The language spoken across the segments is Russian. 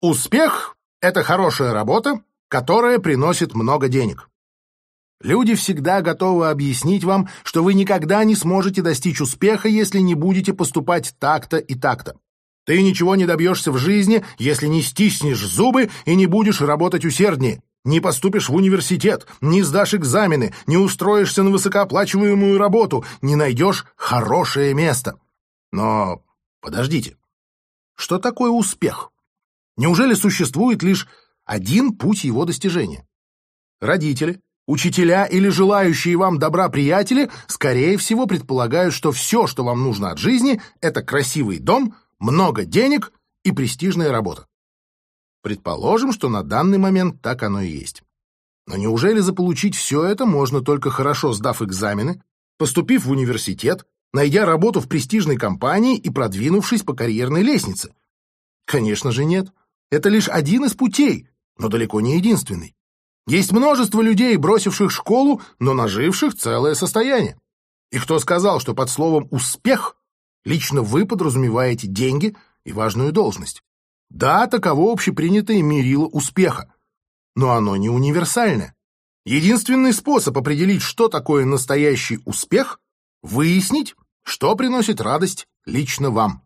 Успех — это хорошая работа, которая приносит много денег. Люди всегда готовы объяснить вам, что вы никогда не сможете достичь успеха, если не будете поступать так-то и так-то. Ты ничего не добьешься в жизни, если не стиснешь зубы и не будешь работать усерднее, не поступишь в университет, не сдашь экзамены, не устроишься на высокооплачиваемую работу, не найдешь хорошее место. Но подождите, что такое успех? Неужели существует лишь один путь его достижения? Родители, учителя или желающие вам добра приятели, скорее всего, предполагают, что все, что вам нужно от жизни, это красивый дом, много денег и престижная работа. Предположим, что на данный момент так оно и есть. Но неужели заполучить все это можно только хорошо сдав экзамены, поступив в университет, найдя работу в престижной компании и продвинувшись по карьерной лестнице? Конечно же нет. Это лишь один из путей, но далеко не единственный. Есть множество людей, бросивших школу, но наживших целое состояние. И кто сказал, что под словом «успех» лично вы подразумеваете деньги и важную должность? Да, таково общепринятое мерило успеха, но оно не универсальное. Единственный способ определить, что такое настоящий успех – выяснить, что приносит радость лично вам.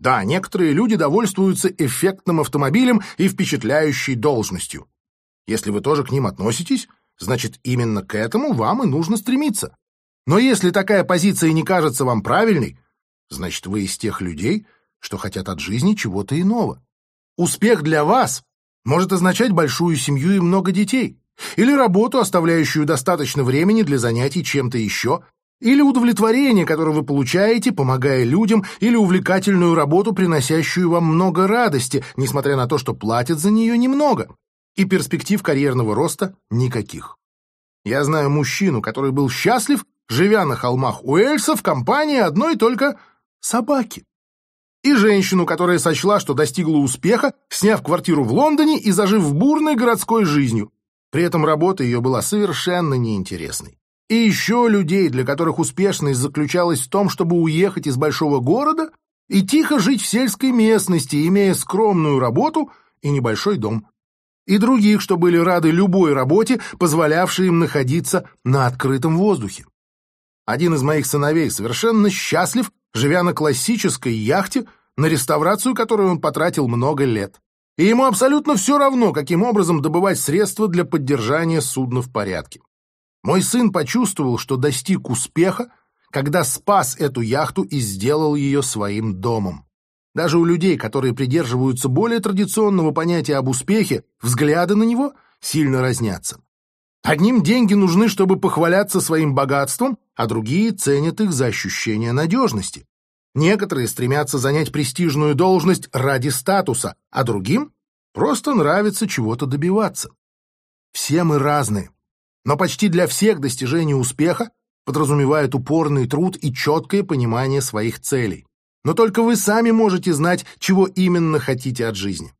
Да, некоторые люди довольствуются эффектным автомобилем и впечатляющей должностью. Если вы тоже к ним относитесь, значит, именно к этому вам и нужно стремиться. Но если такая позиция не кажется вам правильной, значит, вы из тех людей, что хотят от жизни чего-то иного. Успех для вас может означать большую семью и много детей, или работу, оставляющую достаточно времени для занятий чем-то еще, или удовлетворение, которое вы получаете, помогая людям, или увлекательную работу, приносящую вам много радости, несмотря на то, что платят за нее немного, и перспектив карьерного роста никаких. Я знаю мужчину, который был счастлив, живя на холмах Уэльса в компании одной только собаки. И женщину, которая сочла, что достигла успеха, сняв квартиру в Лондоне и зажив бурной городской жизнью. При этом работа ее была совершенно неинтересной. И еще людей, для которых успешность заключалась в том, чтобы уехать из большого города и тихо жить в сельской местности, имея скромную работу и небольшой дом. И других, что были рады любой работе, позволявшей им находиться на открытом воздухе. Один из моих сыновей совершенно счастлив, живя на классической яхте, на реставрацию которую он потратил много лет. И ему абсолютно все равно, каким образом добывать средства для поддержания судна в порядке. Мой сын почувствовал, что достиг успеха, когда спас эту яхту и сделал ее своим домом. Даже у людей, которые придерживаются более традиционного понятия об успехе, взгляды на него сильно разнятся. Одним деньги нужны, чтобы похваляться своим богатством, а другие ценят их за ощущение надежности. Некоторые стремятся занять престижную должность ради статуса, а другим просто нравится чего-то добиваться. Все мы разные. Но почти для всех достижение успеха подразумевает упорный труд и четкое понимание своих целей. Но только вы сами можете знать, чего именно хотите от жизни.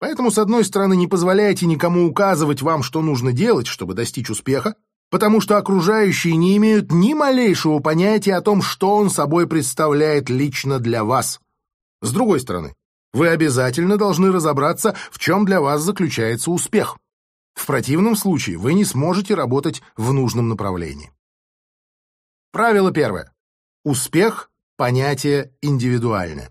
Поэтому, с одной стороны, не позволяйте никому указывать вам, что нужно делать, чтобы достичь успеха, потому что окружающие не имеют ни малейшего понятия о том, что он собой представляет лично для вас. С другой стороны, вы обязательно должны разобраться, в чем для вас заключается успех. В противном случае вы не сможете работать в нужном направлении. Правило первое. Успех – понятие индивидуальное.